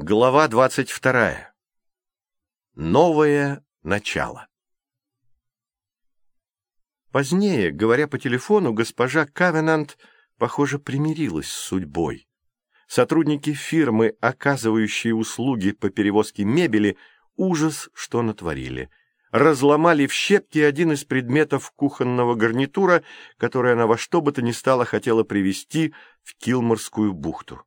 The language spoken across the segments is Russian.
Глава двадцать вторая. Новое начало. Позднее, говоря по телефону, госпожа Кавенант, похоже, примирилась с судьбой. Сотрудники фирмы, оказывающие услуги по перевозке мебели, ужас, что натворили. Разломали в щепки один из предметов кухонного гарнитура, который она во что бы то ни стало хотела привезти в Килморскую бухту.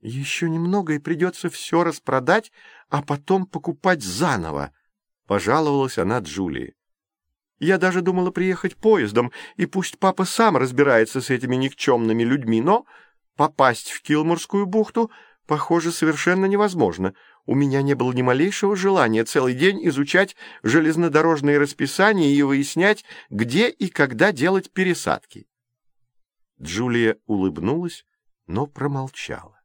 Еще немного, и придется все распродать, а потом покупать заново, — пожаловалась она Джулии. Я даже думала приехать поездом, и пусть папа сам разбирается с этими никчемными людьми, но попасть в Килморскую бухту, похоже, совершенно невозможно. У меня не было ни малейшего желания целый день изучать железнодорожные расписания и выяснять, где и когда делать пересадки. Джулия улыбнулась, но промолчала.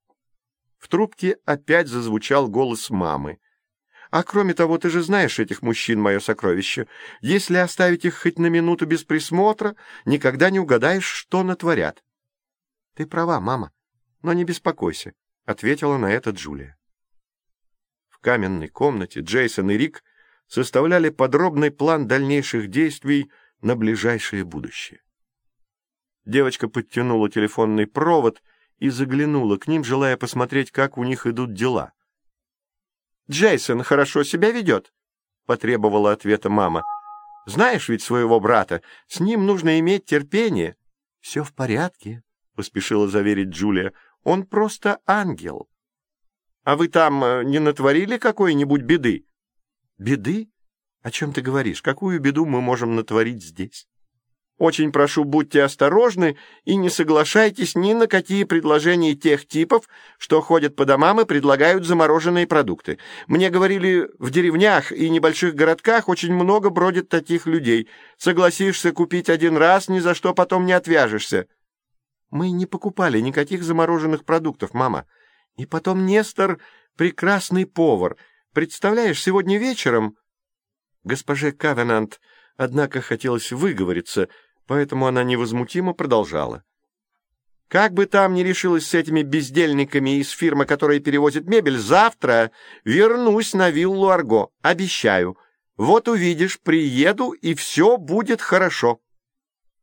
В трубке опять зазвучал голос мамы. «А кроме того, ты же знаешь этих мужчин, мое сокровище. Если оставить их хоть на минуту без присмотра, никогда не угадаешь, что натворят». «Ты права, мама, но не беспокойся», — ответила на это Джулия. В каменной комнате Джейсон и Рик составляли подробный план дальнейших действий на ближайшее будущее. Девочка подтянула телефонный провод — и заглянула к ним, желая посмотреть, как у них идут дела. «Джейсон хорошо себя ведет», — потребовала ответа мама. «Знаешь ведь своего брата, с ним нужно иметь терпение». «Все в порядке», — поспешила заверить Джулия. «Он просто ангел». «А вы там э, не натворили какой-нибудь беды?» «Беды? О чем ты говоришь? Какую беду мы можем натворить здесь?» Очень прошу, будьте осторожны и не соглашайтесь ни на какие предложения тех типов, что ходят по домам и предлагают замороженные продукты. Мне говорили, в деревнях и небольших городках очень много бродит таких людей. Согласишься купить один раз, ни за что потом не отвяжешься. Мы не покупали никаких замороженных продуктов, мама. И потом Нестор — прекрасный повар. Представляешь, сегодня вечером... Госпоже Кавенант, однако, хотелось выговориться — поэтому она невозмутимо продолжала. «Как бы там ни решилась с этими бездельниками из фирмы, которая перевозит мебель, завтра вернусь на виллу Арго, обещаю. Вот увидишь, приеду, и все будет хорошо».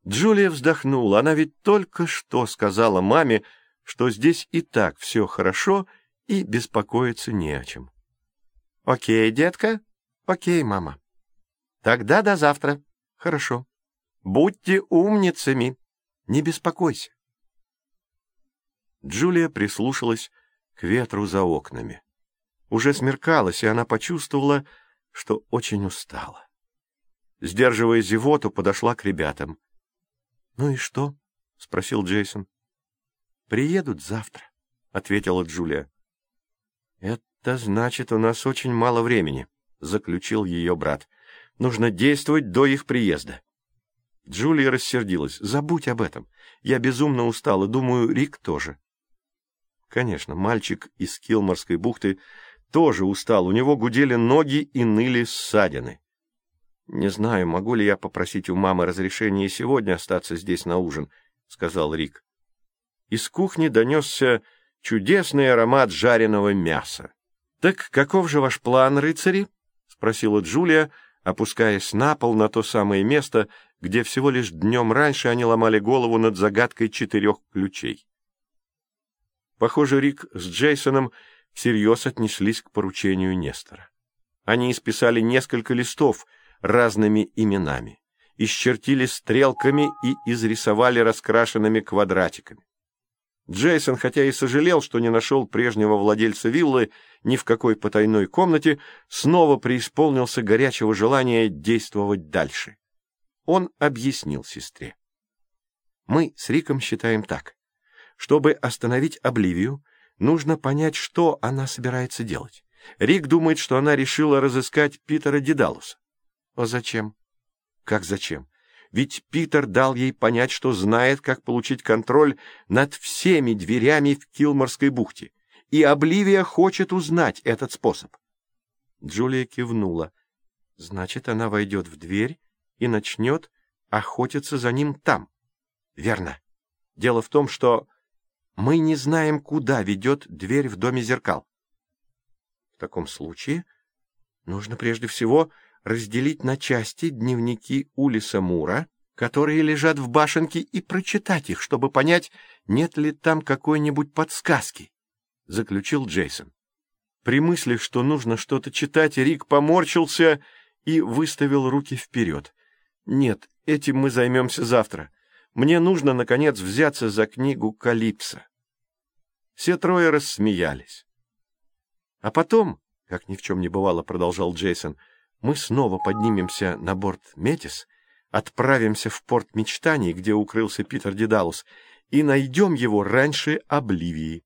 Джулия вздохнула. Она ведь только что сказала маме, что здесь и так все хорошо, и беспокоиться не о чем. «Окей, детка?» «Окей, мама». «Тогда до завтра». «Хорошо». Будьте умницами, не беспокойся. Джулия прислушалась к ветру за окнами. Уже смеркалось, и она почувствовала, что очень устала. Сдерживая зевоту, подошла к ребятам. — Ну и что? — спросил Джейсон. — Приедут завтра, — ответила Джулия. — Это значит, у нас очень мало времени, — заключил ее брат. — Нужно действовать до их приезда. Джулия рассердилась. «Забудь об этом. Я безумно устала. Думаю, Рик тоже». Конечно, мальчик из Килморской бухты тоже устал. У него гудели ноги и ныли ссадины. «Не знаю, могу ли я попросить у мамы разрешения сегодня остаться здесь на ужин», — сказал Рик. Из кухни донесся чудесный аромат жареного мяса. «Так каков же ваш план, рыцари?» — спросила Джулия, опускаясь на пол на то самое место, где всего лишь днем раньше они ломали голову над загадкой четырех ключей. Похоже, Рик с Джейсоном всерьез отнеслись к поручению Нестора. Они исписали несколько листов разными именами, исчертили стрелками и изрисовали раскрашенными квадратиками. Джейсон, хотя и сожалел, что не нашел прежнего владельца виллы ни в какой потайной комнате, снова преисполнился горячего желания действовать дальше. Он объяснил сестре. Мы с Риком считаем так. Чтобы остановить Обливию, нужно понять, что она собирается делать. Рик думает, что она решила разыскать Питера Дедалуса. А зачем? Как зачем? Ведь Питер дал ей понять, что знает, как получить контроль над всеми дверями в Килморской бухте, и Обливия хочет узнать этот способ. Джулия кивнула. Значит, она войдет в дверь и начнет охотиться за ним там. Верно. Дело в том, что мы не знаем, куда ведет дверь в доме зеркал. таком случае нужно прежде всего разделить на части дневники Улиса Мура, которые лежат в башенке, и прочитать их, чтобы понять, нет ли там какой-нибудь подсказки, — заключил Джейсон. При мысли, что нужно что-то читать, Рик поморщился и выставил руки вперед. «Нет, этим мы займемся завтра. Мне нужно, наконец, взяться за книгу Калипса». Все трое рассмеялись. А потом, как ни в чем не бывало, продолжал Джейсон, мы снова поднимемся на борт Метис, отправимся в порт мечтаний, где укрылся Питер Дедалус, и найдем его раньше Обливии.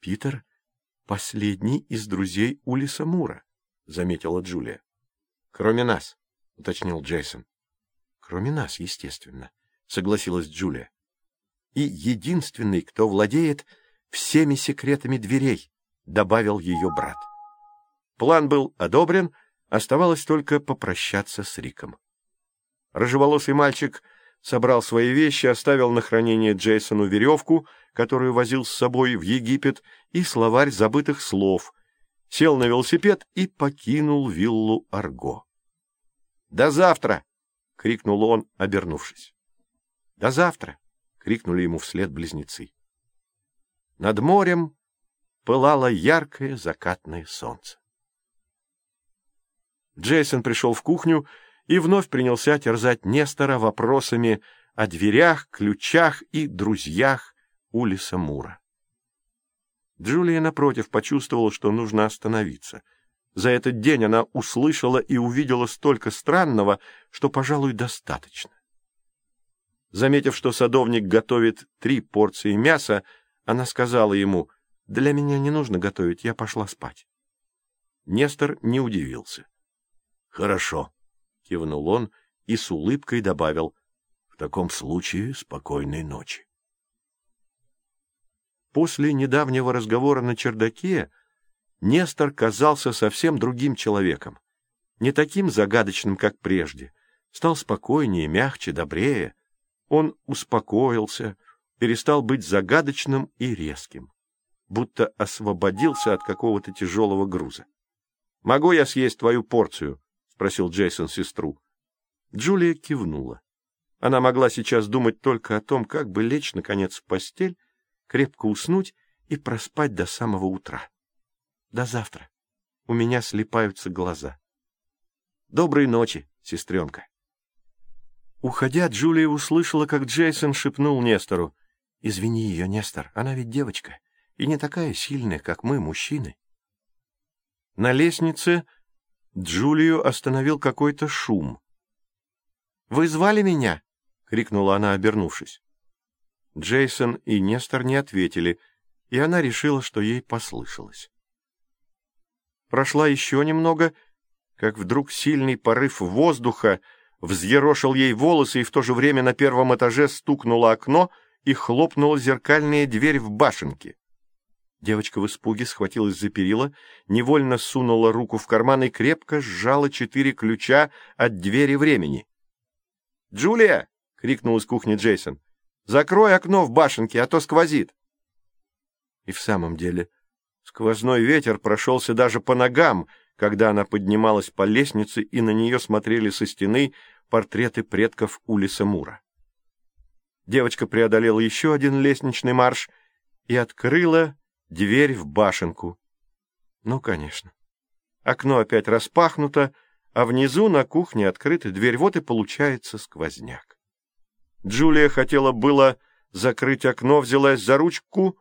Питер — последний из друзей Улиса Мура, — заметила Джулия. — Кроме нас, — уточнил Джейсон. — Кроме нас, естественно, — согласилась Джулия. — И единственный, кто владеет всеми секретами дверей, — добавил ее брат. План был одобрен, оставалось только попрощаться с Риком. Рыжеволосый мальчик собрал свои вещи, оставил на хранение Джейсону веревку, которую возил с собой в Египет, и словарь забытых слов, сел на велосипед и покинул виллу Арго. «До завтра!» — крикнул он, обернувшись. «До завтра!» — крикнули ему вслед близнецы. Над морем пылало яркое закатное солнце. Джейсон пришел в кухню и вновь принялся терзать Нестора вопросами о дверях, ключах и друзьях Улиса Мура. Джулия, напротив, почувствовала, что нужно остановиться. За этот день она услышала и увидела столько странного, что, пожалуй, достаточно. Заметив, что садовник готовит три порции мяса, она сказала ему, для меня не нужно готовить, я пошла спать. Нестор не удивился. — Хорошо, — кивнул он и с улыбкой добавил, — в таком случае спокойной ночи. После недавнего разговора на чердаке Нестор казался совсем другим человеком, не таким загадочным, как прежде, стал спокойнее, мягче, добрее. Он успокоился, перестал быть загадочным и резким будто освободился от какого-то тяжелого груза. — Могу я съесть твою порцию? — спросил Джейсон сестру. Джулия кивнула. Она могла сейчас думать только о том, как бы лечь, наконец, в постель, крепко уснуть и проспать до самого утра. До завтра. У меня слепаются глаза. Доброй ночи, сестренка. Уходя, Джулия услышала, как Джейсон шепнул Нестору. — Извини ее, Нестор, она ведь девочка и не такая сильная, как мы, мужчины. На лестнице Джулию остановил какой-то шум. «Вы звали меня?» — крикнула она, обернувшись. Джейсон и Нестор не ответили, и она решила, что ей послышалось. Прошла еще немного, как вдруг сильный порыв воздуха взъерошил ей волосы, и в то же время на первом этаже стукнуло окно и хлопнула зеркальная дверь в башенке. Девочка в испуге схватилась за перила, невольно сунула руку в карман и крепко сжала четыре ключа от двери времени. «Джулия!» — крикнул из кухни Джейсон. «Закрой окно в башенке, а то сквозит!» И в самом деле сквозной ветер прошелся даже по ногам, когда она поднималась по лестнице, и на нее смотрели со стены портреты предков Улиса Мура. Девочка преодолела еще один лестничный марш и открыла дверь в башенку. Ну, конечно. Окно опять распахнуто, а внизу на кухне открыта дверь. Вот и получается сквозняк. Джулия хотела было закрыть окно, взялась за ручку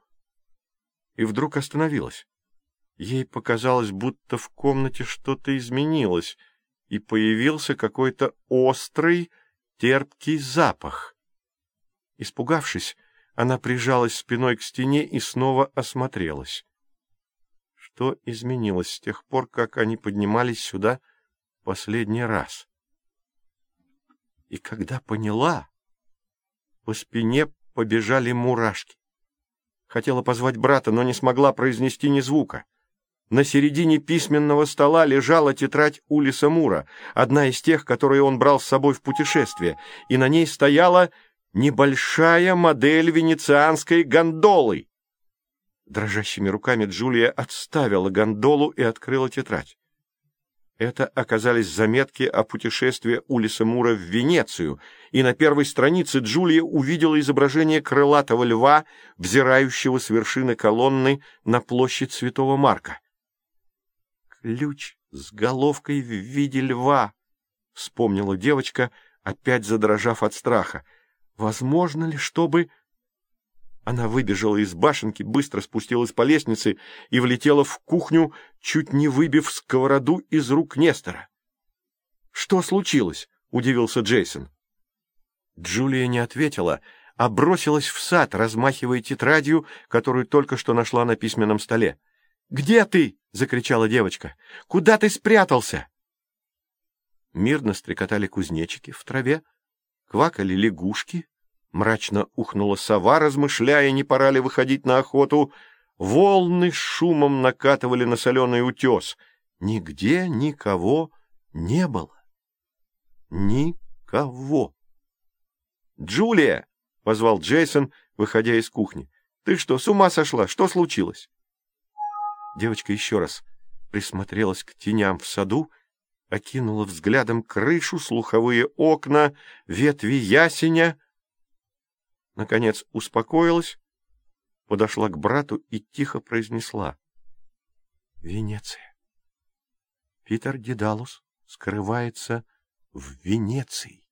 и вдруг остановилась. Ей показалось, будто в комнате что-то изменилось, и появился какой-то острый, терпкий запах. Испугавшись, она прижалась спиной к стене и снова осмотрелась. Что изменилось с тех пор, как они поднимались сюда последний раз? И когда поняла, по спине побежали мурашки. Хотела позвать брата, но не смогла произнести ни звука. На середине письменного стола лежала тетрадь Улиса Мура, одна из тех, которые он брал с собой в путешествие, и на ней стояла небольшая модель венецианской гондолы. Дрожащими руками Джулия отставила гондолу и открыла тетрадь. Это оказались заметки о путешествии Улиса Мура в Венецию, и на первой странице Джулия увидела изображение крылатого льва, взирающего с вершины колонны на площадь Святого Марка. «Ключ с головкой в виде льва», — вспомнила девочка, опять задрожав от страха. «Возможно ли, чтобы...» Она выбежала из башенки, быстро спустилась по лестнице и влетела в кухню, чуть не выбив сковороду из рук Нестора. «Что случилось?» — удивился Джейсон. Джулия не ответила, а бросилась в сад, размахивая тетрадью, которую только что нашла на письменном столе. «Где ты?» — закричала девочка. «Куда ты спрятался?» Мирно стрекотали кузнечики в траве, квакали лягушки, Мрачно ухнула сова, размышляя, не пора ли выходить на охоту. Волны шумом накатывали на соленый утес. Нигде никого не было. Никого. «Джулия!» — позвал Джейсон, выходя из кухни. «Ты что, с ума сошла? Что случилось?» Девочка еще раз присмотрелась к теням в саду, окинула взглядом крышу, слуховые окна, ветви ясеня — наконец успокоилась, подошла к брату и тихо произнесла. — Венеция. Питер Дедалус скрывается в Венеции.